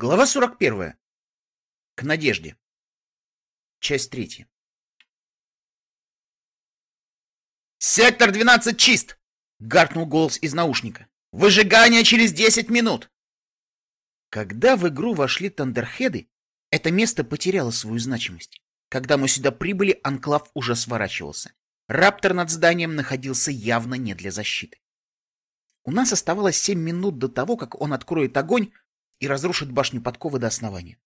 Глава 41. К надежде. Часть третья. «Сектор 12 чист!» — гаркнул голос из наушника. «Выжигание через 10 минут!» Когда в игру вошли Тандерхеды, это место потеряло свою значимость. Когда мы сюда прибыли, анклав уже сворачивался. Раптор над зданием находился явно не для защиты. У нас оставалось 7 минут до того, как он откроет огонь, и разрушит башню подковы до основания.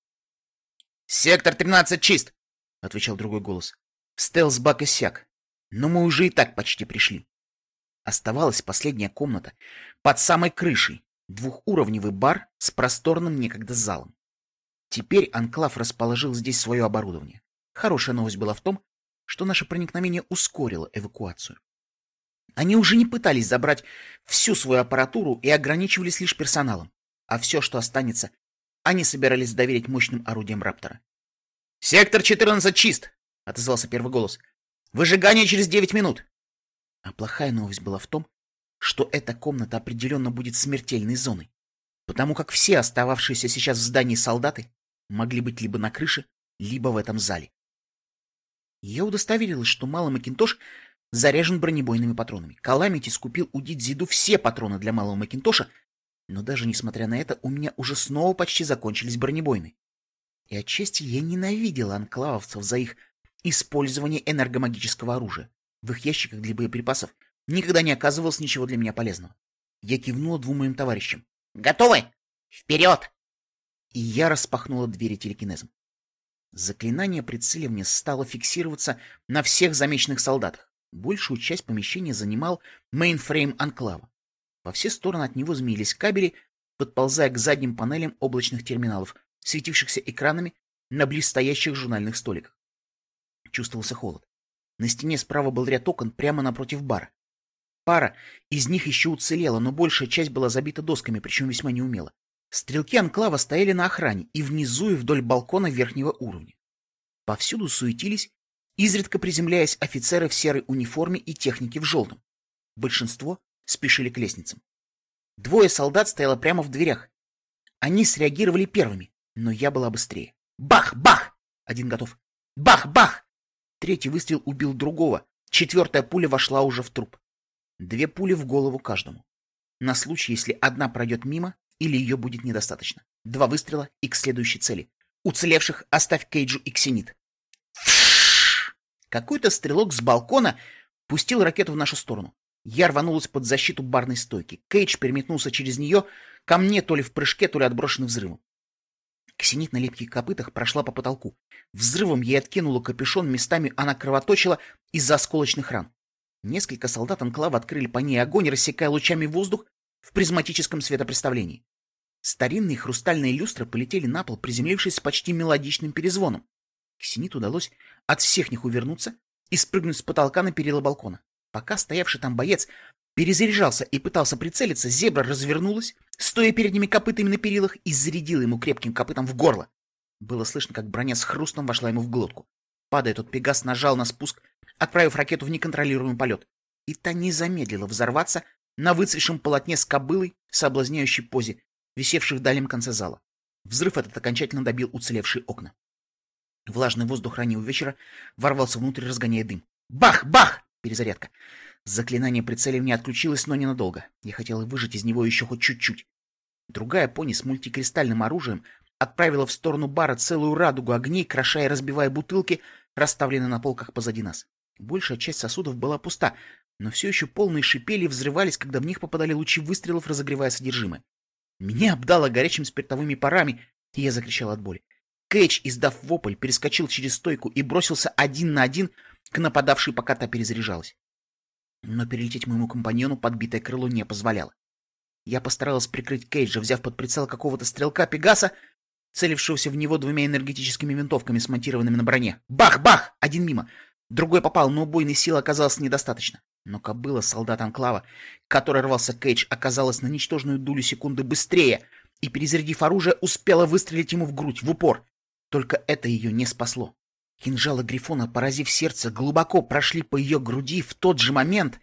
«Сектор 13 чист!» — отвечал другой голос. Стелс-бак иссяк, но мы уже и так почти пришли. Оставалась последняя комната под самой крышей, двухуровневый бар с просторным некогда залом. Теперь Анклав расположил здесь свое оборудование. Хорошая новость была в том, что наше проникновение ускорило эвакуацию. Они уже не пытались забрать всю свою аппаратуру и ограничивались лишь персоналом а все, что останется, они собирались доверить мощным орудиям Раптора. «Сектор 14 чист!» — отозвался первый голос. «Выжигание через 9 минут!» А плохая новость была в том, что эта комната определенно будет смертельной зоной, потому как все остававшиеся сейчас в здании солдаты могли быть либо на крыше, либо в этом зале. Я удостоверилась, что малый Макинтош заряжен бронебойными патронами. Каламити скупил у Дидзиду все патроны для малого Макинтоша, но даже несмотря на это, у меня уже снова почти закончились бронебойны. И отчасти я ненавидел анклавовцев за их использование энергомагического оружия. В их ящиках для боеприпасов никогда не оказывалось ничего для меня полезного. Я кивнула двум моим товарищам. «Готовы? Вперед!» И я распахнула двери телекинезом. Заклинание прицеливания стало фиксироваться на всех замеченных солдатах. Большую часть помещения занимал мейнфрейм анклава. Во все стороны от него змеились кабели, подползая к задним панелям облачных терминалов, светившихся экранами на близстоящих журнальных столиках. Чувствовался холод. На стене справа был ряд окон прямо напротив бара. Пара из них еще уцелела, но большая часть была забита досками, причем весьма неумело. Стрелки анклава стояли на охране и внизу, и вдоль балкона верхнего уровня. Повсюду суетились, изредка приземляясь офицеры в серой униформе и техники в желтом. Большинство спешили к лестницам. Двое солдат стояло прямо в дверях. Они среагировали первыми, но я была быстрее. Бах! Бах! Один готов. Бах! Бах! Третий выстрел убил другого. Четвертая пуля вошла уже в труп. Две пули в голову каждому. На случай, если одна пройдет мимо или ее будет недостаточно. Два выстрела и к следующей цели. Уцелевших оставь Кейджу и Ксенит. Какой-то стрелок с балкона пустил ракету в нашу сторону. Я рванулась под защиту барной стойки. Кейдж переметнулся через нее ко мне то ли в прыжке, то ли отброшенный взрывом. Ксенит на липких копытах прошла по потолку. Взрывом ей откинула капюшон, местами она кровоточила из-за осколочных ран. Несколько солдат Анклава открыли по ней огонь, рассекая лучами воздух в призматическом светопредставлении. Старинные хрустальные люстры полетели на пол, приземлившись с почти мелодичным перезвоном. Ксенит удалось от всех них увернуться и спрыгнуть с потолка на перила балкона. Пока стоявший там боец перезаряжался и пытался прицелиться, зебра развернулась, стоя передними копытами на перилах, и зарядила ему крепким копытом в горло. Было слышно, как броня с хрустом вошла ему в глотку. Падая, тот Пегас нажал на спуск, отправив ракету в неконтролируемый полет. И та не замедлила взорваться на выцветшем полотне с кобылой, соблазняющей позе, висевшей в дальнем конце зала. Взрыв этот окончательно добил уцелевшие окна. Влажный воздух раннего вечера ворвался внутрь, разгоняя дым. Бах! Бах! Перезарядка. Заклинание прицеливания отключилось, но ненадолго. Я хотел выжать из него еще хоть чуть-чуть. Другая пони с мультикристальным оружием отправила в сторону бара целую радугу огней, крошая и разбивая бутылки, расставленные на полках позади нас. Большая часть сосудов была пуста, но все еще полные шипели и взрывались, когда в них попадали лучи выстрелов, разогревая содержимое. Меня обдало горячими спиртовыми парами, и я закричал от боли. Кэч, издав вопль, перескочил через стойку и бросился один на один к нападавшей, пока та перезаряжалась. Но перелететь моему компаньону подбитое крыло не позволяло. Я постаралась прикрыть Кейджа, взяв под прицел какого-то стрелка Пегаса, целившегося в него двумя энергетическими винтовками, смонтированными на броне. Бах-бах! Один мимо. Другой попал, но убойной силы оказалось недостаточно. Но кобыла солдат Анклава, который рвался Кейдж, оказалась на ничтожную долю секунды быстрее и, перезарядив оружие, успела выстрелить ему в грудь, в упор. Только это ее не спасло. Кинжалы Грифона, поразив сердце, глубоко прошли по ее груди в тот же момент,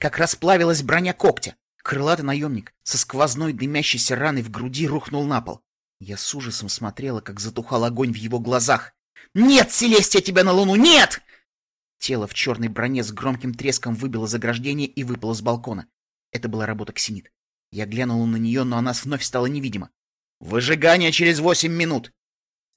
как расплавилась броня когтя. Крылатый наемник со сквозной дымящейся раной в груди рухнул на пол. Я с ужасом смотрела, как затухал огонь в его глазах. «Нет, Селестия, тебя на луну! Нет!» Тело в черной броне с громким треском выбило заграждение и выпало с балкона. Это была работа Ксенит. Я глянула на нее, но она вновь стала невидима. «Выжигание через восемь минут!»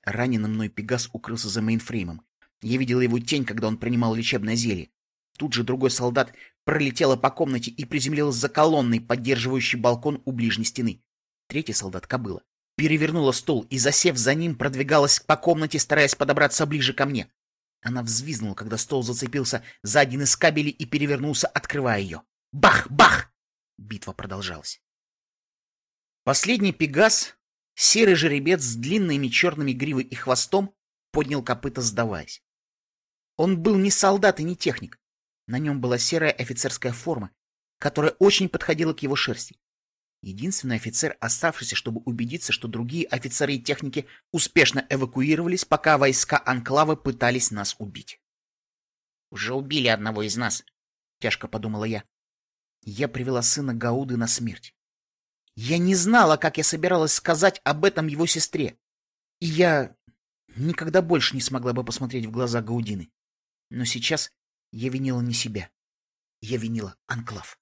Раненый мной Пегас укрылся за мейнфреймом. Я видела его тень, когда он принимал лечебное зелье. Тут же другой солдат пролетела по комнате и приземлилась за колонной, поддерживающей балкон у ближней стены. Третий солдат кобыла. Перевернула стол и, засев за ним, продвигалась по комнате, стараясь подобраться ближе ко мне. Она взвизгнула, когда стол зацепился за один из кабелей и перевернулся, открывая ее. Бах! Бах! Битва продолжалась. Последний пегас, серый жеребец с длинными черными гривой и хвостом, поднял копыта, сдаваясь. Он был не солдат и не техник. На нем была серая офицерская форма, которая очень подходила к его шерсти. Единственный офицер, оставшийся, чтобы убедиться, что другие офицеры и техники успешно эвакуировались, пока войска Анклава пытались нас убить. «Уже убили одного из нас», — тяжко подумала я. Я привела сына Гауды на смерть. Я не знала, как я собиралась сказать об этом его сестре. И я никогда больше не смогла бы посмотреть в глаза Гаудины. Но сейчас я винила не себя. Я винила Анклав.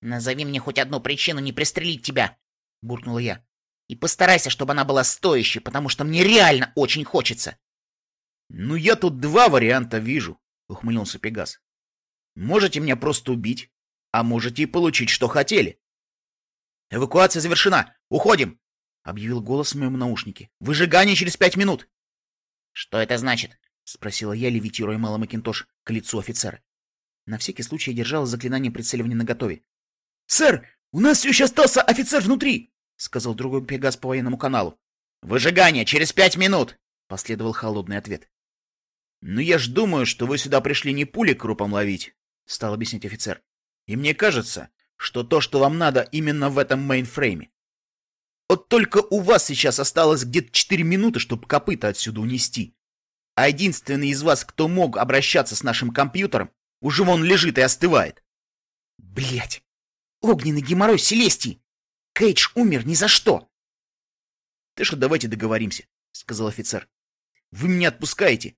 «Назови мне хоть одну причину не пристрелить тебя!» — буркнула я. «И постарайся, чтобы она была стоящей, потому что мне реально очень хочется!» «Ну, я тут два варианта вижу», — ухмыльнулся Пегас. «Можете меня просто убить, а можете и получить, что хотели». «Эвакуация завершена! Уходим!» — объявил голос в моем наушнике. «Выжигание через пять минут!» «Что это значит?» — спросила я, левитируя Мэла Макинтош к лицу офицера. На всякий случай я держала заклинание прицеливания наготове. «Сэр, у нас все еще остался офицер внутри!» — сказал другой Пегас по военному каналу. «Выжигание через пять минут!» — последовал холодный ответ. «Ну я ж думаю, что вы сюда пришли не пули крупом ловить», — стал объяснять офицер. «И мне кажется, что то, что вам надо, именно в этом мейнфрейме. Вот только у вас сейчас осталось где-то четыре минуты, чтобы копыта отсюда унести. А единственный из вас, кто мог обращаться с нашим компьютером, уже вон лежит и остывает. Блять! Огненный геморрой Селестии! Кейдж умер ни за что! Ты что, давайте договоримся, сказал офицер. Вы меня отпускаете,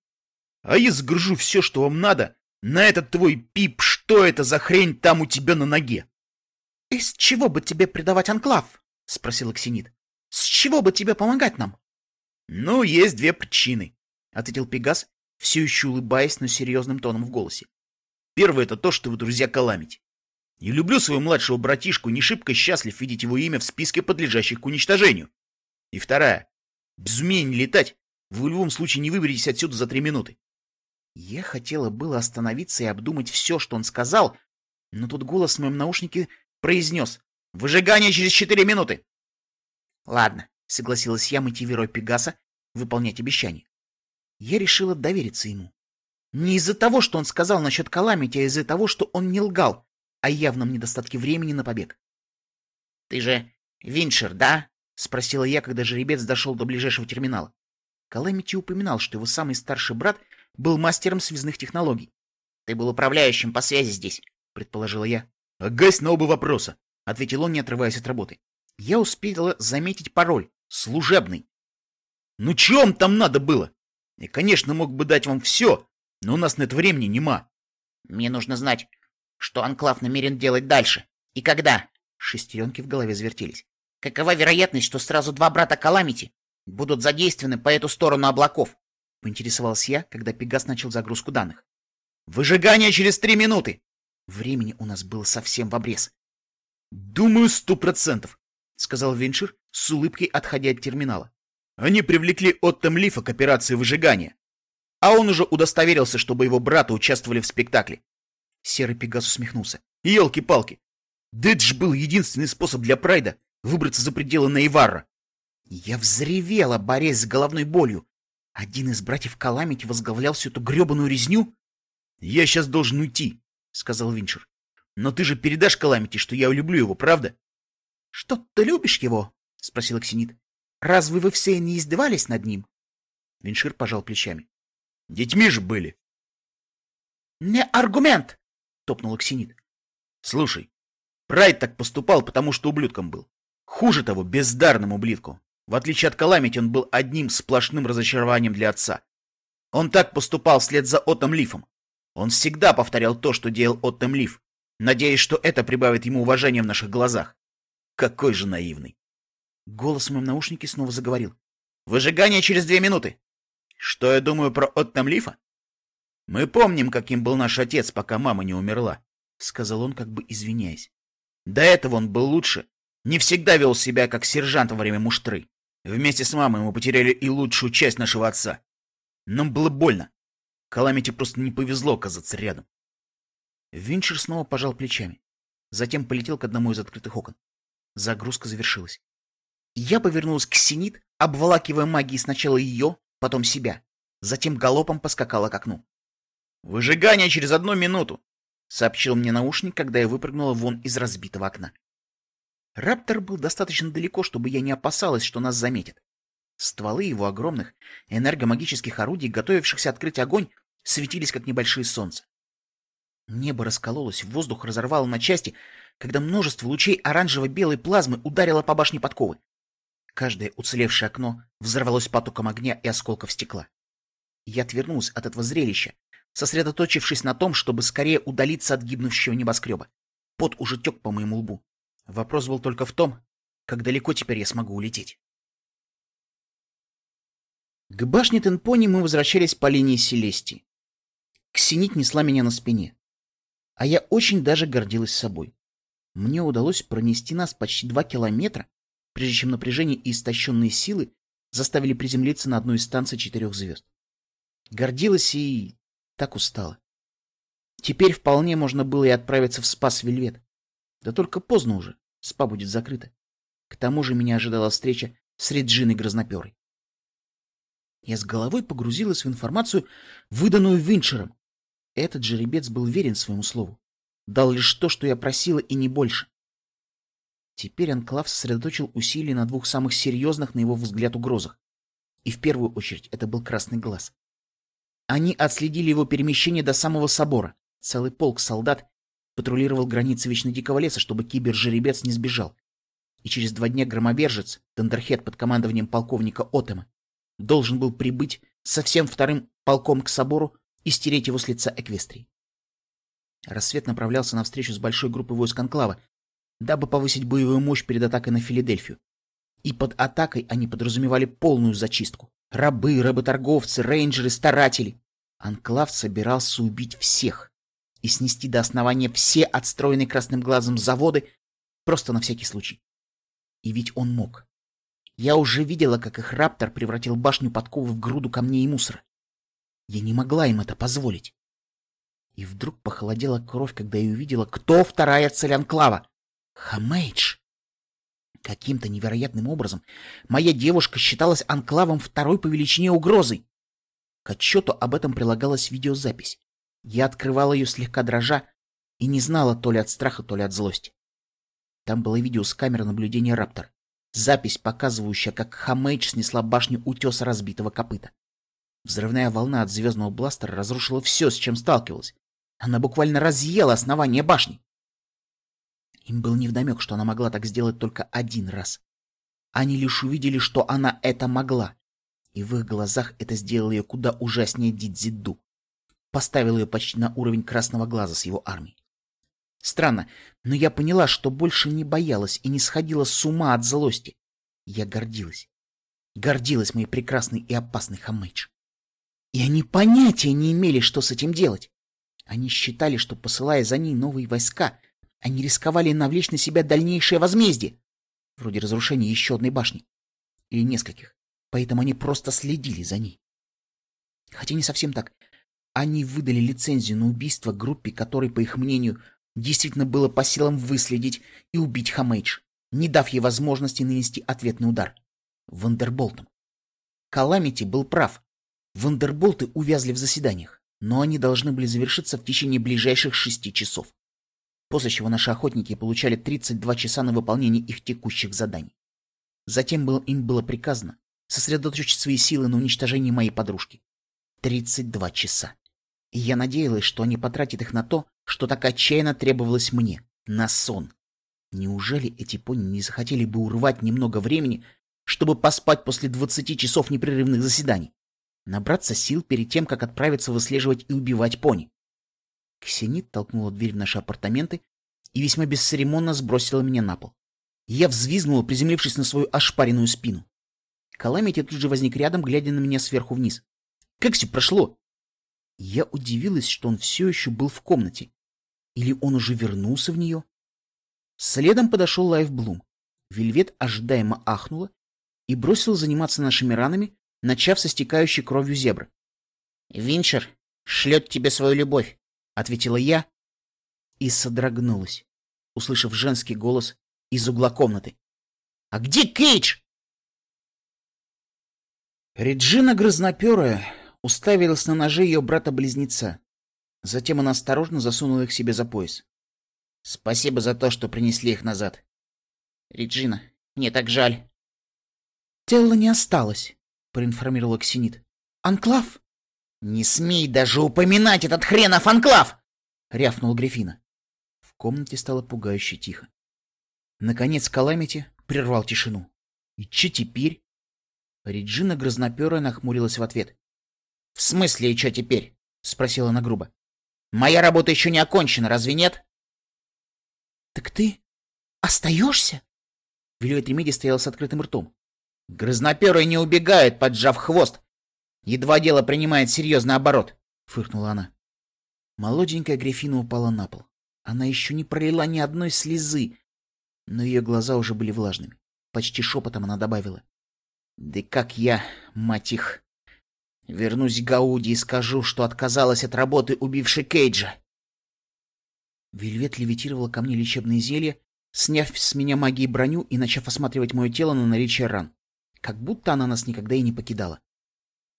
а я сгружу все, что вам надо, на этот твой пип, что это за хрень там у тебя на ноге? — Из чего бы тебе предавать анклав? — спросил Ксенит. — С чего бы тебе помогать нам? — Ну, есть две причины, — ответил Пегас, все еще улыбаясь, но серьезным тоном в голосе. — Первое — это то, что вы друзья Каламити. Я люблю своего младшего братишку, не шибко счастлив видеть его имя в списке подлежащих к уничтожению. И вторая. Без умения летать вы в любом случае не выберетесь отсюда за три минуты. Я хотела было остановиться и обдумать все, что он сказал, но тут голос в моем наушнике произнес «Выжигание через четыре минуты!» «Ладно», — согласилась я, мотивируя Пегаса выполнять обещание. Я решила довериться ему. Не из-за того, что он сказал насчет Каламити, а из-за того, что он не лгал о явном недостатке времени на побег. «Ты же Виншер, да?» — спросила я, когда жеребец дошел до ближайшего терминала. Каламити упоминал, что его самый старший брат был мастером связных технологий. «Ты был управляющим по связи здесь», — предположила я. «Гась на оба вопроса», — ответил он, не отрываясь от работы. Я успела заметить пароль. Служебный. «Ну чем там надо было? Я, конечно, мог бы дать вам все, но у нас нет времени, нема». «Мне нужно знать, что Анклав намерен делать дальше? И когда? Шестеренки в голове завертелись. Какова вероятность, что сразу два брата Каламити будут задействованы по эту сторону облаков? Поинтересовался я, когда Пегас начал загрузку данных. Выжигание через три минуты! Времени у нас было совсем в обрез. Думаю, сто процентов, сказал Виншир с улыбкой, отходя от терминала. Они привлекли Оттем Лифа к операции выжигания. А он уже удостоверился, чтобы его браты участвовали в спектакле. Серый Пегас усмехнулся. Елки-палки! Да это ж был единственный способ для Прайда выбраться за пределы Наиварра. Я взревела, борясь с головной болью. Один из братьев Каламити возглавлял всю эту гребаную резню? — Я сейчас должен уйти, — сказал Винчер. — Но ты же передашь Каламити, что я люблю его, правда? — Что, ты любишь его? — спросил Ксенит. — Разве вы все не издевались над ним? Виншир пожал плечами. — Детьми же были. — Не аргумент! — топнул Ксенит. — Слушай, Прайд так поступал, потому что ублюдком был. Хуже того, бездарным ублюдком. В отличие от Каламити, он был одним сплошным разочарованием для отца. Он так поступал вслед за Оттом Лифом. Он всегда повторял то, что делал Оттом Лиф, надеясь, что это прибавит ему уважения в наших глазах. Какой же наивный. Голос в моем наушнике снова заговорил. «Выжигание через две минуты!» Что я думаю про Оттом Лифа? Мы помним, каким был наш отец, пока мама не умерла, — сказал он, как бы извиняясь. До этого он был лучше, не всегда вел себя как сержант во время муштры. Вместе с мамой мы потеряли и лучшую часть нашего отца. Нам было больно. Каламити просто не повезло оказаться рядом. Винчер снова пожал плечами. Затем полетел к одному из открытых окон. Загрузка завершилась. Я повернулась к Синит, обволакивая магией сначала ее, потом себя. Затем галопом поскакала к окну. «Выжигание через одну минуту!» — сообщил мне наушник, когда я выпрыгнула вон из разбитого окна. Раптор был достаточно далеко, чтобы я не опасалась, что нас заметят. Стволы его огромных энергомагических орудий, готовившихся открыть огонь, светились, как небольшие солнца. Небо раскололось, воздух разорвало на части, когда множество лучей оранжево-белой плазмы ударило по башне подковы. Каждое уцелевшее окно взорвалось потоком огня и осколков стекла. Я отвернулась от этого зрелища, сосредоточившись на том, чтобы скорее удалиться от гибнущего небоскреба. Пот уже тек по моему лбу. Вопрос был только в том, как далеко теперь я смогу улететь. К башне Тенпони мы возвращались по линии Селестии. Ксенит несла меня на спине. А я очень даже гордилась собой. Мне удалось пронести нас почти два километра, прежде чем напряжение и истощенные силы заставили приземлиться на одну из станций четырех звезд. Гордилась и так устала. Теперь вполне можно было и отправиться в Спас Вельвет. Да только поздно уже, спа будет закрыта. К тому же меня ожидала встреча с Реджиной Грозноперой. Я с головой погрузилась в информацию, выданную Винчером. Этот жеребец был верен своему слову. Дал лишь то, что я просила, и не больше. Теперь Анклав сосредоточил усилия на двух самых серьезных, на его взгляд, угрозах. И в первую очередь это был Красный Глаз. Они отследили его перемещение до самого собора. Целый полк солдат патрулировал границы Вечно Дикого Леса, чтобы кибер-жеребец не сбежал. И через два дня громобержец, Тандерхед под командованием полковника Отема, должен был прибыть со всем вторым полком к собору и стереть его с лица Эквестрии. Рассвет направлялся на встречу с большой группой войск Анклава, дабы повысить боевую мощь перед атакой на Филадельфию. И под атакой они подразумевали полную зачистку. Рабы, работорговцы, рейнджеры, старатели. Анклав собирался убить всех и снести до основания все отстроенные красным глазом заводы, просто на всякий случай. И ведь он мог. Я уже видела, как их раптор превратил башню подковы в груду камней и мусора. Я не могла им это позволить. И вдруг похолодела кровь, когда я увидела, кто вторая цель Анклава. Хамейдж. Каким-то невероятным образом моя девушка считалась Анклавом второй по величине угрозой. К отчету об этом прилагалась видеозапись. Я открывала ее слегка дрожа и не знала то ли от страха, то ли от злости. Там было видео с камеры наблюдения Раптора. Запись, показывающая, как Хамейдж снесла башню утеса разбитого копыта. Взрывная волна от звездного бластера разрушила все, с чем сталкивалась. Она буквально разъела основание башни. Им был невдомек, что она могла так сделать только один раз. Они лишь увидели, что она это могла. И в их глазах это сделало ее куда ужаснее Дидзиду. Поставил ее почти на уровень красного глаза с его армией. Странно, но я поняла, что больше не боялась и не сходила с ума от злости. Я гордилась. Гордилась моей прекрасной и опасной Хамейдж. И они понятия не имели, что с этим делать. Они считали, что, посылая за ней новые войска, они рисковали навлечь на себя дальнейшее возмездие, вроде разрушения еще одной башни. Или нескольких. Поэтому они просто следили за ней. Хотя не совсем так. Они выдали лицензию на убийство группе, которой, по их мнению, действительно было по силам выследить и убить Хамейдж, не дав ей возможности нанести ответный удар. Вандерболтом. Каламити был прав. Вандерболты увязли в заседаниях, но они должны были завершиться в течение ближайших шести часов. После чего наши охотники получали 32 часа на выполнение их текущих заданий. Затем было, им было приказано сосредоточить свои силы на уничтожении моей подружки. 32 часа. И я надеялась, что они потратят их на то, что так отчаянно требовалось мне, на сон. Неужели эти пони не захотели бы урвать немного времени, чтобы поспать после 20 часов непрерывных заседаний. Набраться сил перед тем, как отправиться выслеживать и убивать пони. Ксенит толкнула дверь в наши апартаменты и весьма бесцеремонно сбросила меня на пол. Я взвизгнула, приземлившись на свою ошпаренную спину. Каламити тут же возник рядом, глядя на меня сверху вниз. Как все прошло? Я удивилась, что он все еще был в комнате. Или он уже вернулся в нее? Следом подошел Лайф Блум. Вельвет ожидаемо ахнула и бросилась заниматься нашими ранами, начав со стекающей кровью зебры. «Винчер шлет тебе свою любовь», — ответила я и содрогнулась, услышав женский голос из угла комнаты. «А где Кейдж?» Реджина грозноперая уставилась на ножи ее брата-близнеца. Затем она осторожно засунула их себе за пояс. «Спасибо за то, что принесли их назад. Реджина, мне так жаль». «Телла не осталось», — проинформировала Ксенит. «Анклав?» «Не смей даже упоминать этот хренов анклав!» — рявкнул Грифина. В комнате стало пугающе тихо. Наконец Каламити прервал тишину. «И че теперь?» Реджина грозноперая нахмурилась в ответ. «В смысле и что теперь?» — спросила она грубо. «Моя работа еще не окончена, разве нет?» «Так ты остаешься?» Вильвет Ремеди стоял с открытым ртом. «Грозноперая не убегает, поджав хвост. Едва дело принимает серьезный оборот», — фыркнула она. Молоденькая Грифина упала на пол. Она еще не пролила ни одной слезы, но ее глаза уже были влажными. Почти шепотом она добавила. Да как я, мать их, вернусь к Гауди и скажу, что отказалась от работы, убившей Кейджа. Вельвет левитировала ко мне лечебные зелья, сняв с меня магией броню и начав осматривать мое тело на наличие ран. Как будто она нас никогда и не покидала.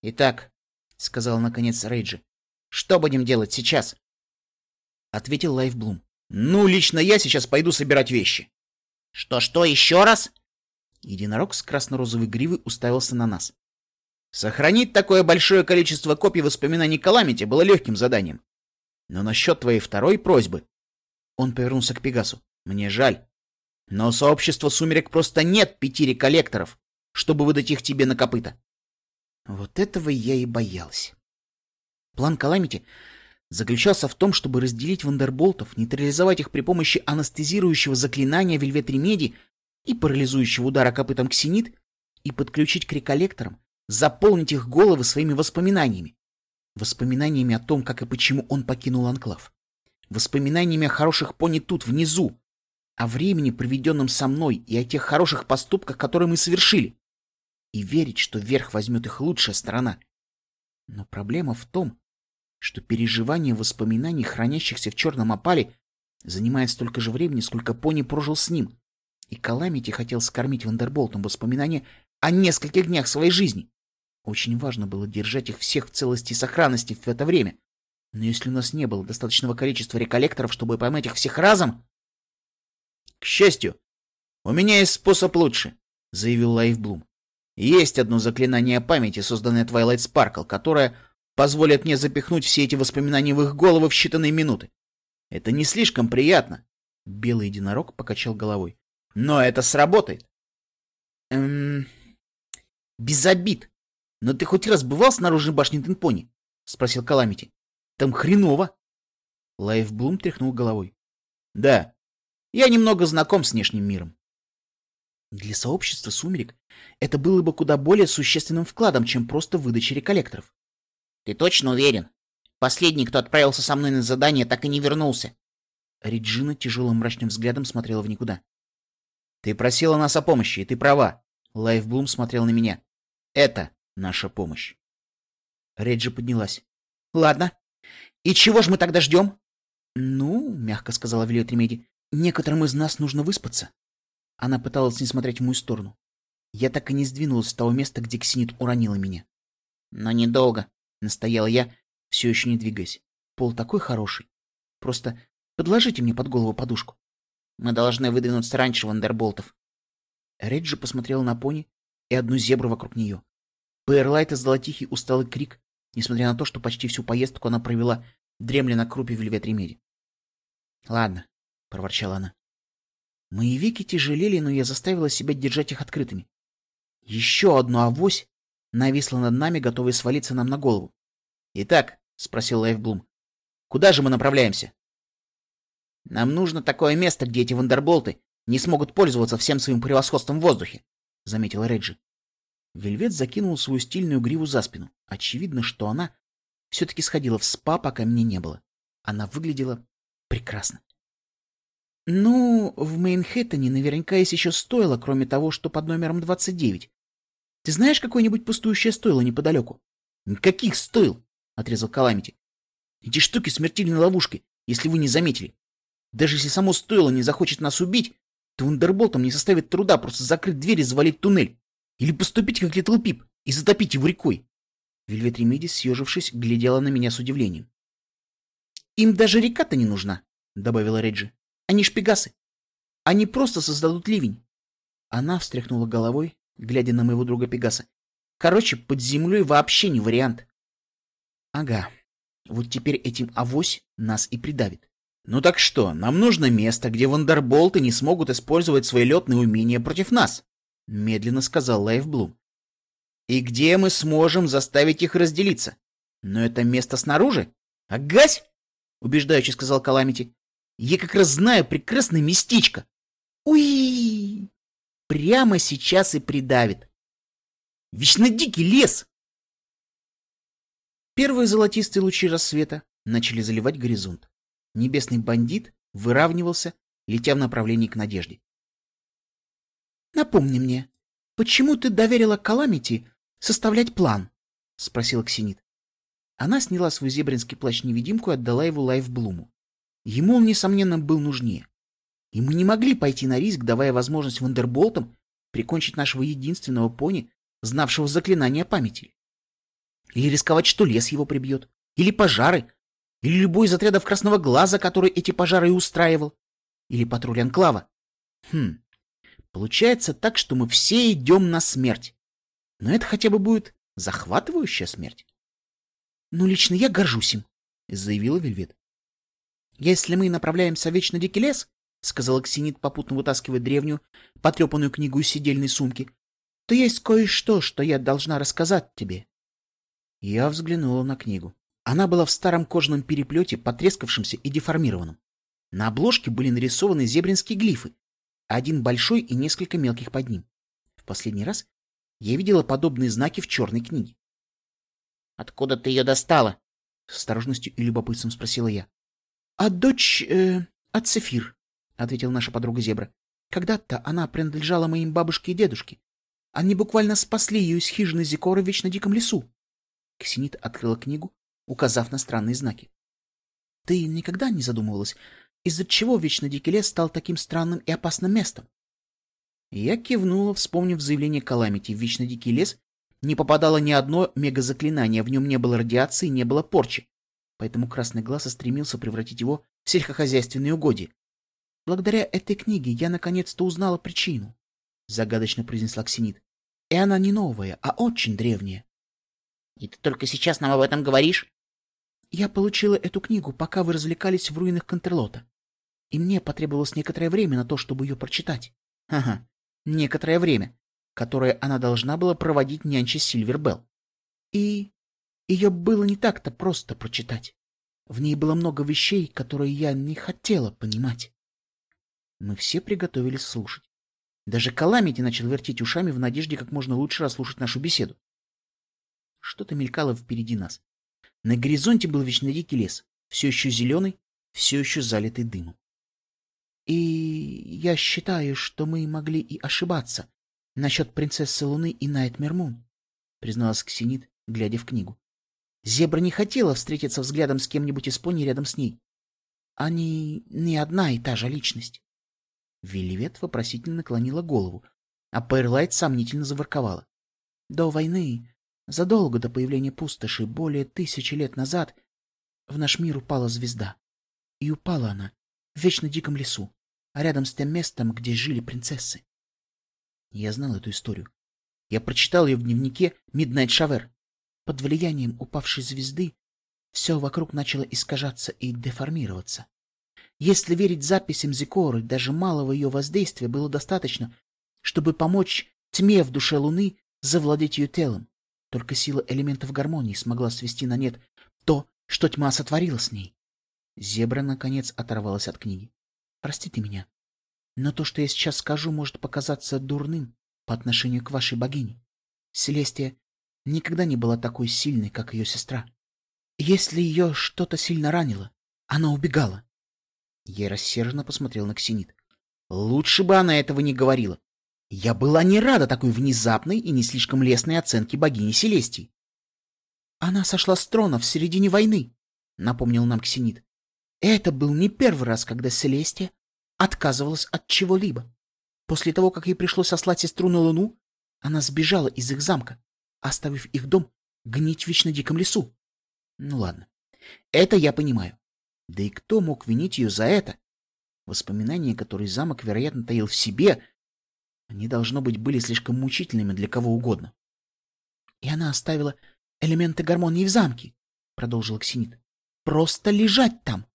«Итак», — сказал наконец Рейджи, — «что будем делать сейчас?» Ответил Лайфблум. «Ну, лично я сейчас пойду собирать вещи». «Что-что, еще раз?» Единорог с красно-розовой гривой уставился на нас. Сохранить такое большое количество копий воспоминаний Каламити было легким заданием. Но насчет твоей второй просьбы... Он повернулся к Пегасу. Мне жаль. Но сообщества сумерек просто нет пяти реколлекторов, чтобы выдать их тебе на копыта. Вот этого я и боялся. План Каламити заключался в том, чтобы разделить вандерболтов, нейтрализовать их при помощи анестезирующего заклинания Вельвет Ремеди и парализующего удара копытом ксенит, и подключить к реколлекторам, заполнить их головы своими воспоминаниями. Воспоминаниями о том, как и почему он покинул Анклав. Воспоминаниями о хороших пони тут, внизу. О времени, проведенном со мной, и о тех хороших поступках, которые мы совершили. И верить, что верх возьмет их лучшая сторона. Но проблема в том, что переживание воспоминаний, хранящихся в черном опале, занимает столько же времени, сколько пони прожил с ним. И Каламити хотел скормить Вандерболтом воспоминания о нескольких днях своей жизни. Очень важно было держать их всех в целости и сохранности в это время. Но если у нас не было достаточного количества реколлекторов, чтобы поймать их всех разом... — К счастью, у меня есть способ лучше, — заявил Лайфблум. Есть одно заклинание памяти, созданное Twilight Sparkle, которое позволит мне запихнуть все эти воспоминания в их головы в считанные минуты. Это не слишком приятно. Белый единорог покачал головой. Но это сработает. Эм... Без обид. Но ты хоть раз бывал снаружи башни Тенпони? Спросил Каламити. Там хреново. Лайфблум тряхнул головой. Да, я немного знаком с внешним миром. Для сообщества сумерек это было бы куда более существенным вкладом, чем просто выдача реколлекторов. Ты точно уверен? Последний, кто отправился со мной на задание, так и не вернулся. Реджина тяжелым мрачным взглядом смотрела в никуда. Ты просила нас о помощи, и ты права. Лайфблум смотрел на меня. Это наша помощь. Реджи поднялась. Ладно. И чего ж мы тогда ждем? Ну, мягко сказала Вельвет Ремеди, некоторым из нас нужно выспаться. Она пыталась не смотреть в мою сторону. Я так и не сдвинулась с того места, где Ксенит уронила меня. Но недолго, настояла я, все еще не двигаясь. Пол такой хороший. Просто подложите мне под голову подушку. Мы должны выдвинуться раньше вандерболтов. Реджи посмотрел на пони и одну зебру вокруг нее. Пэрлайт издала тихий усталый крик, несмотря на то, что почти всю поездку она провела, дремля на крупе вельвет ремеди. «Ладно», — проворчала она. Мои веки тяжелели, но я заставила себя держать их открытыми. Еще одно авось нависло над нами, готовое свалиться нам на голову. «Итак», — спросил Лайфблум, — «куда же мы направляемся?» «Нам нужно такое место, где эти вандерболты не смогут пользоваться всем своим превосходством в воздухе», — заметила Реджи. Вельвет закинул свою стильную гриву за спину. Очевидно, что она все-таки сходила в спа, пока меня не было. Она выглядела прекрасно. Ну, в Мейнхэттене наверняка есть еще стоило, кроме того, что под номером 29. Ты знаешь какое-нибудь пустующее стойло неподалеку? Никаких стойл, отрезал Каламити. Эти штуки смертельной ловушкой, если вы не заметили. Даже если само стойло не захочет нас убить, то Вандерболтам не составит труда просто закрыть дверь и завалить туннель. Или поступить как Литл Пип и затопить его рекой. Вельвет Ремеди, съежившись, глядела на меня с удивлением. «Им даже река-то не нужна», — добавила Реджи. «Они ж пегасы. Они просто создадут ливень». Она встряхнула головой, глядя на моего друга Пегаса. «Короче, под землей вообще не вариант». «Ага, вот теперь этим авось нас и придавит». «Ну так что, нам нужно место, где вандерболты не смогут использовать свои летные умения против нас», — медленно сказал Лайфблум. «И где мы сможем заставить их разделиться? Но это место снаружи? Агась!» — убеждающе сказал Каламити. «Я как раз знаю прекрасное местечко. Уи! Прямо сейчас и придавит. Вечно дикий лес!» Первые золотистые лучи рассвета начали заливать горизонт. Небесный бандит выравнивался, летя в направлении к надежде. «Напомни мне, почему ты доверила Каламити составлять план?» — спросила Ксенит. Она сняла свой зебринский плащ-невидимку и отдала его Лайфблуму. Ему он, несомненно, был нужнее. И мы не могли пойти на риск, давая возможность Вандерболтам прикончить нашего единственного пони, знавшего заклинания памяти. Или рисковать, что лес его прибьет. Или пожары, или любой из отрядов Красного Глаза, который эти пожары и устраивал. Или патруль Анклава. Хм, получается так, что мы все идем на смерть. Но это хотя бы будет захватывающая смерть. Ну, лично я горжусь им, — заявила Вельвет. Если мы направляемся в Вечно Дикий лес, — сказала Ксенит, попутно вытаскивая древнюю, потрепанную книгу из сидельной сумки, — то есть кое-что, что я должна рассказать тебе. Я взглянула на книгу. Она была в старом кожаном переплете, потрескавшемся и деформированном. На обложке были нарисованы зебринские глифы, один большой и несколько мелких под ним. В последний раз я видела подобные знаки в черной книге. — Откуда ты ее достала? — с осторожностью и любопытством спросила я. — А дочь... Э, от Сефир, — ответила наша подруга Зебра. — Когда-то она принадлежала моим бабушке и дедушке. Они буквально спасли ее из хижины Зикора в Вечно Диком лесу. Ксенит открыла книгу указав на странные знаки. Ты никогда не задумывалась, из-за чего Вечно Дикий лес стал таким странным и опасным местом? Я кивнула, вспомнив заявление Каламити. В Вечно Дикий лес не попадало ни одно мегазаклинание, в нем не было радиации, не было порчи. Поэтому Красный Глаз стремился превратить его в сельскохозяйственные угодья. Благодаря этой книге я наконец-то узнала причину, — загадочно произнесла Ксенит. И она не новая, а очень древняя. — И ты только сейчас нам об этом говоришь? Я получила эту книгу, пока вы развлекались в руинах Контерлота. И мне потребовалось некоторое время на то, чтобы ее прочитать. Ага, некоторое время, которое она должна была проводить нянче Сильвербелл. И ее было не так-то просто прочитать. В ней было много вещей, которые я не хотела понимать. Мы все приготовились слушать. Даже Каламити начал вертеть ушами в надежде как можно лучше расслушать нашу беседу. Что-то мелькало впереди нас. На горизонте был вечно дикий лес, все еще зеленый, все еще залитый дымом. И я считаю, что мы могли и ошибаться насчет принцессы Луны и Найтмер Мун, призналась Ксенит, глядя в книгу. Зебра не хотела встретиться взглядом с кем-нибудь из пони рядом с ней. Они не одна и та же личность. Вельвет вопросительно наклонила голову, а Пэрлайт сомнительно заворковала. До войны Задолго до появления пустоши, более тысячи лет назад, в наш мир упала звезда. И упала она в вечно диком лесу, рядом с тем местом, где жили принцессы. Я знал эту историю. Я прочитал ее в дневнике Midnight Шавер. Под влиянием упавшей звезды все вокруг начало искажаться и деформироваться. Если верить записям Зикоры, даже малого ее воздействия было достаточно, чтобы помочь тьме в душе Луны завладеть ее телом. Только сила элементов гармонии смогла свести на нет то, что тьма сотворила с ней. Зебра, наконец, оторвалась от книги. Простите меня, но то, что я сейчас скажу, может показаться дурным по отношению к вашей богине. Селестия никогда не была такой сильной, как ее сестра. Если ее что-то сильно ранило, она убегала. Я рассерженно посмотрел на Ксенит. Лучше бы она этого не говорила. Я была не рада такой внезапной и не слишком лестной оценке богини Селестии. Она сошла с трона в середине войны, напомнил нам Ксенит. Это был не первый раз, когда Селестия отказывалась от чего-либо. После того, как ей пришлось ослать сестру на луну, она сбежала из их замка, оставив их дом гнить в вечно диком лесу. Ну ладно, это я понимаю. Да и кто мог винить ее за это? Воспоминания, которые замок, вероятно, таил в себе, они, должно быть, были слишком мучительными для кого угодно. И она оставила элементы гармонии в замке, — продолжил Ксенит. Просто лежать там.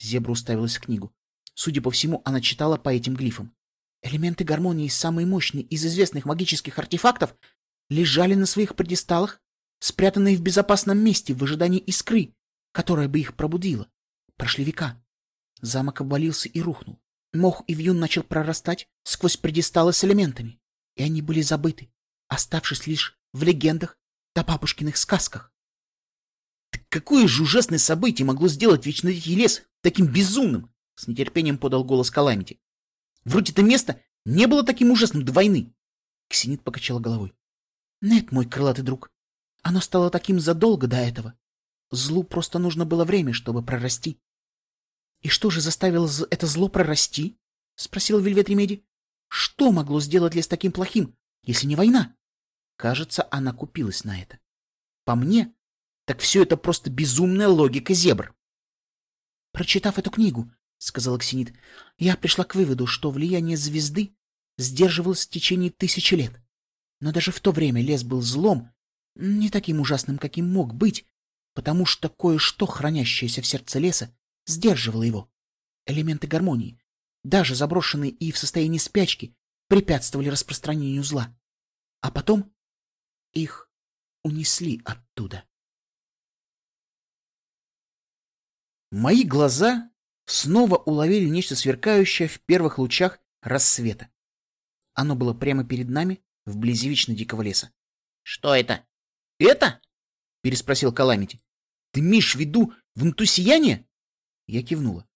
Зебра уставилась в книгу. Судя по всему, она читала по этим глифам. Элементы гармонии, самые мощные из известных магических артефактов, лежали на своих предисталах, спрятанные в безопасном месте в ожидании искры, которая бы их пробудила. Прошли века. Замок обвалился и рухнул. Мох и вьюн начал прорастать сквозь предисталы с элементами, и они были забыты, оставшись лишь в легендах да бабушкиных сказках. Какое же ужасное событие могло сделать Вечно лес таким безумным? С нетерпением подал голос Каламити. Вроде это место не было таким ужасным до войны. Ксенит покачала головой. Нет, мой крылатый друг, оно стало таким задолго до этого. Злу просто нужно было время, чтобы прорасти. И что же заставило это зло прорасти? Спросил Вельвет Ремеди. Что могло сделать лес таким плохим, если не война? Кажется, она купилась на это. По мне, так все это просто безумная логика зебр. Прочитав эту книгу, — сказала Ксенит, — я пришла к выводу, что влияние звезды сдерживалось в течение тысячи лет. Но даже в то время лес был злом, не таким ужасным, каким мог быть, потому что кое-что, хранящееся в сердце леса, сдерживало его. Элементы гармонии, даже заброшенные и в состоянии спячки, препятствовали распространению зла. А потом их унесли оттуда. Мои глаза снова уловили нечто сверкающее в первых лучах рассвета. Оно было прямо перед нами, вблизи вечно дикого леса. — Что это? — Это? — переспросил Каламити. — Ты имеешь в виду внутусияние? Я кивнула.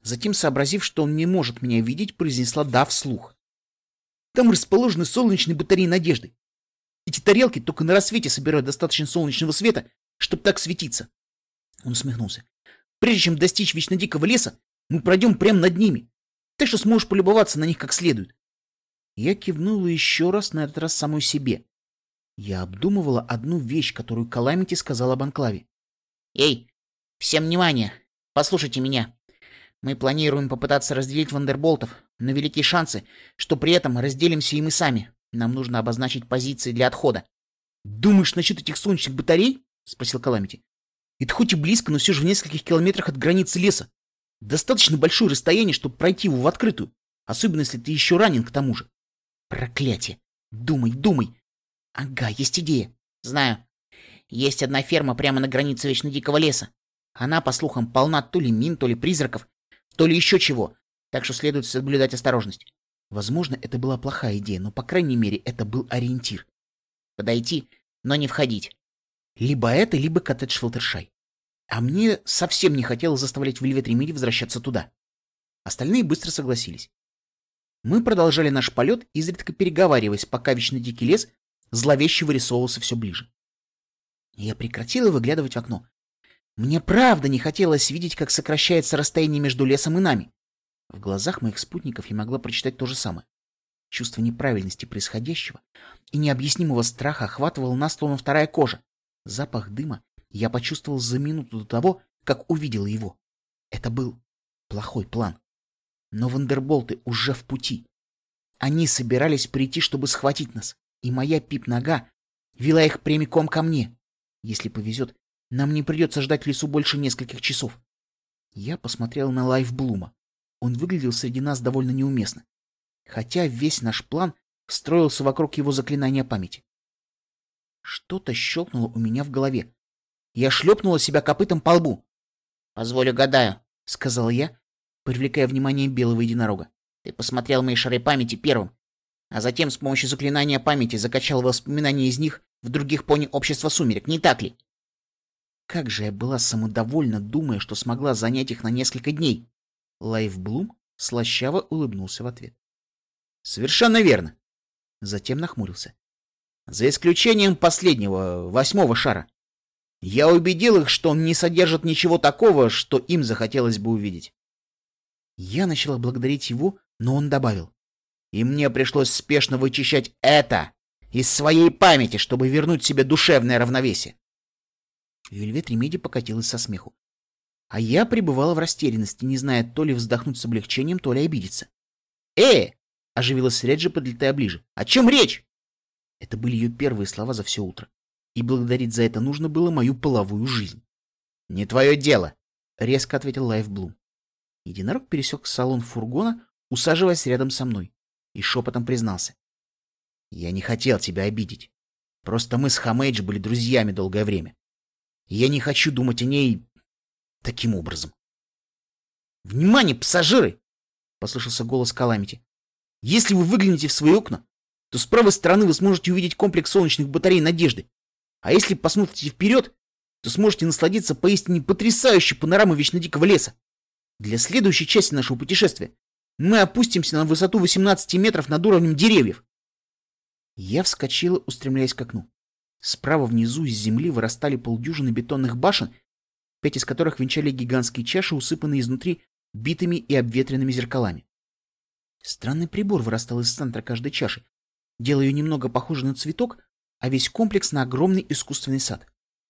Затем, сообразив, что он не может меня видеть, произнесла «да» вслух. Там расположены солнечные батареи надежды. Эти тарелки только на рассвете собирают достаточно солнечного света, чтобы так светиться. Он усмехнулся. Прежде чем достичь вечно дикого леса, мы пройдем прямо над ними. Так что сможешь полюбоваться на них как следует. Я кивнула еще раз, на этот раз самой себе. Я обдумывала одну вещь, которую Каламити сказал об Анклаве. «Эй, всем внимание! Послушайте меня. Мы планируем попытаться разделить вандерболтов, но великие шансы, что при этом разделимся и мы сами. Нам нужно обозначить позиции для отхода». «Думаешь насчет этих солнечных батарей?» — спросил Каламити. Это хоть и близко, но все же в нескольких километрах от границы леса. Достаточно большое расстояние, чтобы пройти его в открытую, особенно если ты еще ранен к тому же. Проклятие! Думай, думай! Ага, есть идея. Знаю. Есть одна ферма прямо на границе Вечно Дикого леса. Она, по слухам, полна то ли мин, то ли призраков, то ли еще чего. Так что следует соблюдать осторожность. Возможно, это была плохая идея, но, по крайней мере, это был ориентир. Подойти, но не входить. Либо это, либо коттедж Флаттершай. А мне совсем не хотелось заставлять Вельвет Ремиди возвращаться туда. Остальные быстро согласились. Мы продолжали наш полет, изредка переговариваясь, пока вечно дикий лес зловеще вырисовывался все ближе. Я прекратила выглядывать в окно. Мне правда не хотелось видеть, как сокращается расстояние между лесом и нами. В глазах моих спутников я могла прочитать то же самое. Чувство неправильности происходящего и необъяснимого страха охватывало нас, словно вторая кожа. Запах дыма я почувствовал за минуту до того, как увидел его. Это был плохой план. Но вандерболты уже в пути. Они собирались прийти, чтобы схватить нас, и моя пип-нога вела их прямиком ко мне. Если повезет, нам не придется ждать в лесу больше нескольких часов. Я посмотрел на Лайф Блума. Он выглядел среди нас довольно неуместно. Хотя весь наш план строился вокруг его заклинания памяти. Что-то щелкнуло у меня в голове. Я шлепнула себя копытом по лбу. «Позволю гадаю», — сказал я, привлекая внимание белого единорога. «Ты посмотрел мои шары памяти первым, а затем с помощью заклинания памяти закачал воспоминания из них в других пони общества сумерек, не так ли?» Как же я была самодовольна, думая, что смогла занять их на несколько дней. Лайфблум слащаво улыбнулся в ответ. «Совершенно верно!» Затем нахмурился. «За исключением последнего, восьмого шара. Я убедил их, что он не содержит ничего такого, что им захотелось бы увидеть». Я начала благодарить его, но он добавил. «И мне пришлось спешно вычищать это из своей памяти, чтобы вернуть себе душевное равновесие». Вельвет Ремеди покатилась со смеху. А я пребывала в растерянности, не зная то ли вздохнуть с облегчением, то ли обидеться. «Э!» — оживилась Реджи, подлетая ближе. «О чем речь?» Это были ее первые слова за все утро. И благодарить за это нужно было мою половую жизнь. «Не твое дело!» — резко ответил Лайф Блум. Единорог пересек салон фургона, усаживаясь рядом со мной, и шепотом признался. «Я не хотел тебя обидеть. Просто мы с Хомейдж были друзьями долгое время. Я не хочу думать о ней таким образом. «Внимание, пассажиры!» — послышался голос Каламити. «Если вы выглянете в свои окна, то с правой стороны вы сможете увидеть комплекс солнечных батарей «Надежды». А если посмотрите вперед, то сможете насладиться поистине потрясающей панорамой вечно дикого леса. Для следующей части нашего путешествия мы опустимся на высоту 18 метров над уровнем деревьев. Я вскочила, устремляясь к окну. Справа внизу из земли вырастали полдюжины бетонных башен пять из которых венчали гигантские чаши, усыпанные изнутри битыми и обветренными зеркалами. Странный прибор вырастал из центра каждой чаши, делая ее немного похожей на цветок, а весь комплекс на огромный искусственный сад.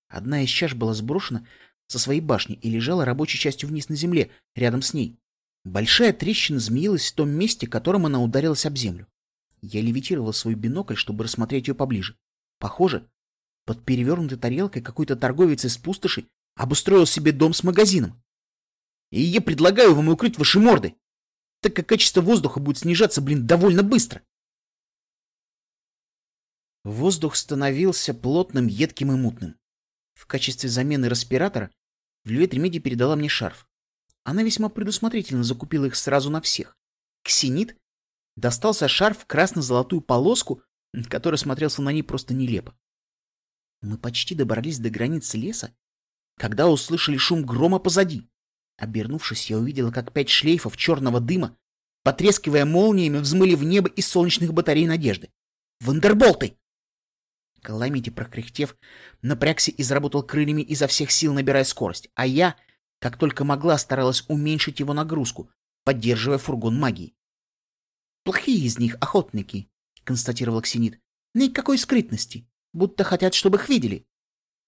Одна из чаш была сброшена со своей башни и лежала рабочей частью вниз на земле, рядом с ней. Большая трещина змеилась в том месте, которым она ударилась об землю. Я левитировал свой бинокль, чтобы рассмотреть ее поближе. Похоже, под перевернутой тарелкой какой-то торговец из пустоши обустроил себе дом с магазином. И я предлагаю вам укрыть ваши морды, так как качество воздуха будет снижаться, блин, довольно быстро. Воздух становился плотным, едким и мутным. В качестве замены респиратора Вельвет Ремеди передала мне шарф. Она весьма предусмотрительно закупила их сразу на всех. Ксенит достался шарф в красно-золотую полоску, который смотрелся на ней просто нелепо. Мы почти добрались до границы леса, когда услышали шум грома позади. Обернувшись, я увидела, как пять шлейфов черного дыма, потрескивая молниями, взмыли в небо из солнечных батарей надежды. «Вандерболты!» Каламити, прокряхтев, напрягся и заработал крыльями изо всех сил, набирая скорость, а я, как только могла, старалась уменьшить его нагрузку, поддерживая фургон магии. «Плохие из них охотники», — констатировал Ксенит. «Никакой скрытности, будто хотят, чтобы их видели».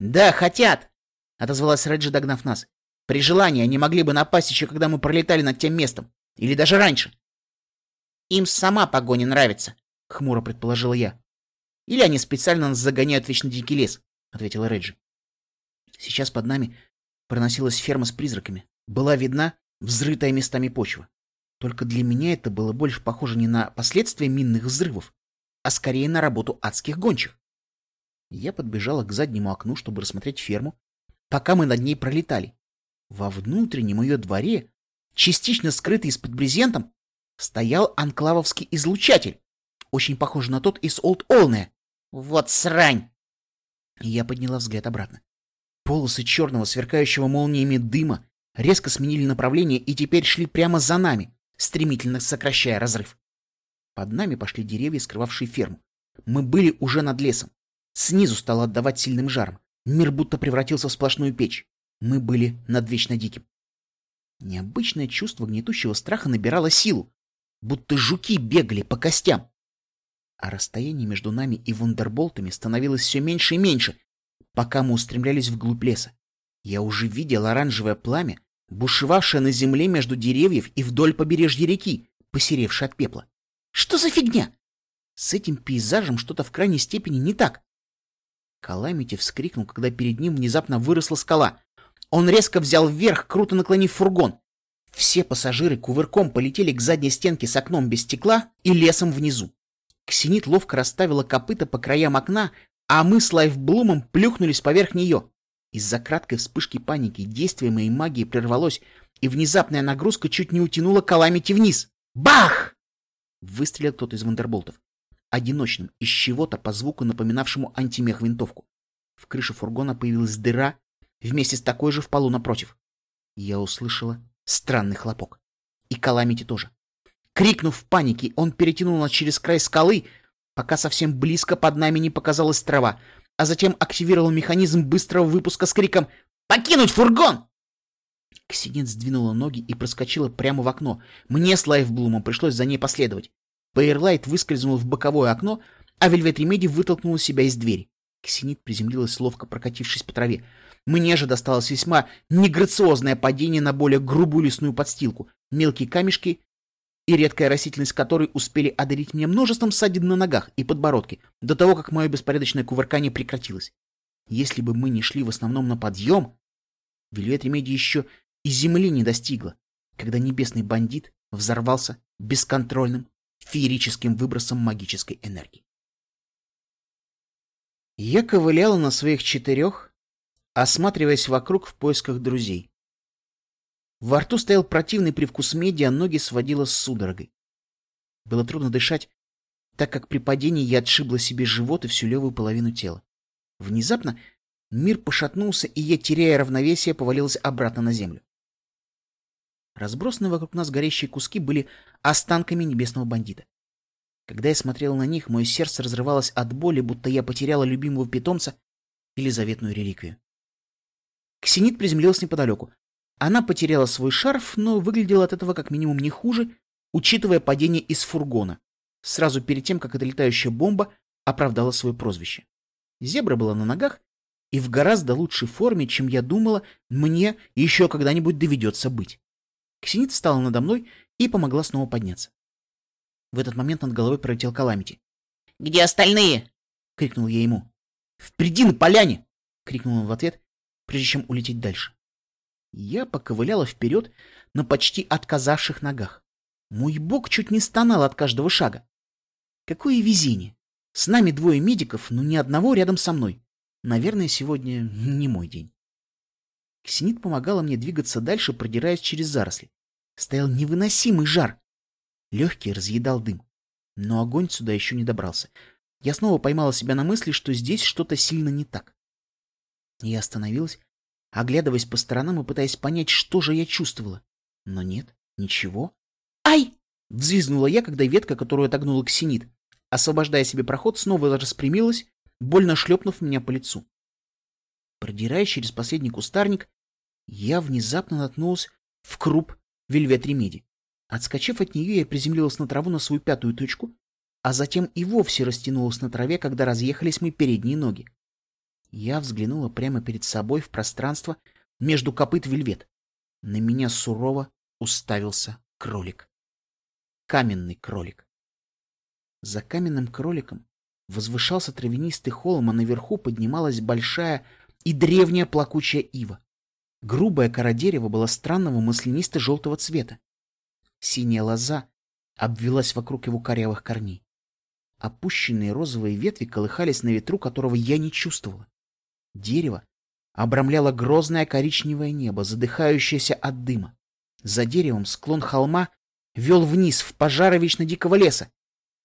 «Да, хотят!» — отозвалась Реджи, догнав нас. «При желании они могли бы напасть еще, когда мы пролетали над тем местом. Или даже раньше». «Им сама погоня нравится», — хмуро предположила я. «Или они специально нас загоняют в вечно дикий лес», — ответила Реджи. Сейчас под нами проносилась ферма с призраками. Была видна взрытая местами почва. Только для меня это было больше похоже не на последствия минных взрывов, а скорее на работу адских гончих. Я подбежала к заднему окну, чтобы рассмотреть ферму, пока мы над ней пролетали. Во внутреннем ее дворе, частично скрытый из-под брезентом, стоял анклавовский излучатель, очень похожий на тот из Олд Олне. Вот срань! Я подняла взгляд обратно. Полосы черного, сверкающего молниями дыма резко сменили направление и теперь шли прямо за нами, стремительно сокращая разрыв. Под нами пошли деревья, скрывавшие ферму. Мы были уже над лесом. Снизу стало отдавать сильным жаром. Мир будто превратился в сплошную печь. Мы были над вечно диким. Необычное чувство гнетущего страха набирало силу, будто жуки бегали по костям. А расстояние между нами и вундерболтами становилось все меньше и меньше, пока мы устремлялись вглубь леса. Я уже видел оранжевое пламя, бушевавшее на земле между деревьев и вдоль побережья реки, посеревшее от пепла. Что за фигня? С этим пейзажем что-то в крайней степени не так. Каламити вскрикнул, когда перед ним внезапно выросла скала. Он резко взял вверх, круто наклонив фургон. Все пассажиры кувырком полетели к задней стенке с окном без стекла и лесом внизу. Ксенит ловко расставила копыта по краям окна, а мы с Лайфблумом плюхнулись поверх нее. Из-за краткой вспышки паники действие моей магии прервалось, и внезапная нагрузка чуть не утянула Каламити вниз. Бах! Выстрелил кто-то из вандерболтов. Одиночным, из чего-то по звуку напоминавшему антимех винтовку. В крыше фургона появилась дыра, вместе с такой же в полу напротив. Я услышала странный хлопок. И Каламити тоже. Крикнув в панике, он перетянул нас через край скалы, пока совсем близко под нами не показалась трава, а затем активировал механизм быстрого выпуска с криком «Покинуть фургон!». Ксенит сдвинула ноги и проскочила прямо в окно. Мне с Лайфблумом пришлось за ней последовать. Паерлайт выскользнул в боковое окно, а Вельвет Ремеди вытолкнула себя из двери. Ксенит приземлилась, ловко прокатившись по траве. Мне же досталось весьма неграциозное падение на более грубую лесную подстилку. Мелкие камешки и редкая растительность которой успели одарить меня множеством ссадин на ногах и подбородке, до того, как мое беспорядочное кувыркание прекратилось. Если бы мы не шли в основном на подъем, Вильвет Ремеди еще и земли не достигла, когда небесный бандит взорвался бесконтрольным феерическим выбросом магической энергии. Я ковыляла на своих четырех, осматриваясь вокруг в поисках друзей. Во рту стоял противный привкус меди, а ноги сводило с судорогой. Было трудно дышать, так как при падении я отшибла себе живот и всю левую половину тела. Внезапно мир пошатнулся, и я, теряя равновесие, повалилась обратно на землю. Разбросанные вокруг нас горящие куски были останками небесного бандита. Когда я смотрел на них, мое сердце разрывалось от боли, будто я потеряла любимого питомца или заветную реликвию. Ксенит приземлилась неподалеку. Она потеряла свой шарф, но выглядела от этого как минимум не хуже, учитывая падение из фургона, сразу перед тем, как эта летающая бомба оправдала свое прозвище. Зебра была на ногах и в гораздо лучшей форме, чем я думала, мне еще когда-нибудь доведется быть. Ксенит встала надо мной и помогла снова подняться. В этот момент над головой пролетел Каламити. «Где остальные?» — крикнул я ему. «Впереди на поляне!» — крикнул он в ответ, прежде чем улететь дальше. Я поковыляла вперед на почти отказавших ногах. Мой бок чуть не стонал от каждого шага. Какое везение! С нами двое медиков, но ни одного рядом со мной. Наверное, сегодня не мой день. Ксенит помогала мне двигаться дальше, продираясь через заросли. Стоял невыносимый жар. Легкий разъедал дым. Но огонь сюда еще не добрался. Я снова поймала себя на мысли, что здесь что-то сильно не так. Я остановилась, оглядываясь по сторонам и пытаясь понять, что же я чувствовала. Но нет, ничего. «Ай!» — взвизгнула я, когда ветка, которую отогнула ксенит, освобождая себе проход, снова распрямилась, больно шлепнув меня по лицу. Продираясь через последний кустарник, я внезапно наткнулась в круп вельвет ремеди. Отскочив от нее, я приземлилась на траву на свою пятую точку, а затем и вовсе растянулась на траве, когда разъехались мои передние ноги. Я взглянула прямо перед собой в пространство между копыт вельвет. На меня сурово уставился кролик. Каменный кролик. За каменным кроликом возвышался травянистый холм, а наверху поднималась большая и древняя плакучая ива. Грубая кора дерева была странного маслянисто-желтого цвета. Синяя лоза обвелась вокруг его корявых корней. Опущенные розовые ветви колыхались на ветру, которого я не чувствовала. Дерево обрамляло грозное коричневое небо, задыхающееся от дыма. За деревом склон холма вел вниз в пожары вечно дикого леса,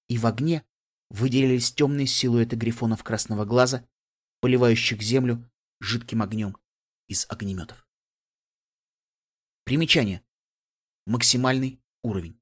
и в огне выделились темные силуэты грифонов красного глаза, поливающих землю жидким огнем из огнеметов. Примечание. Максимальный уровень.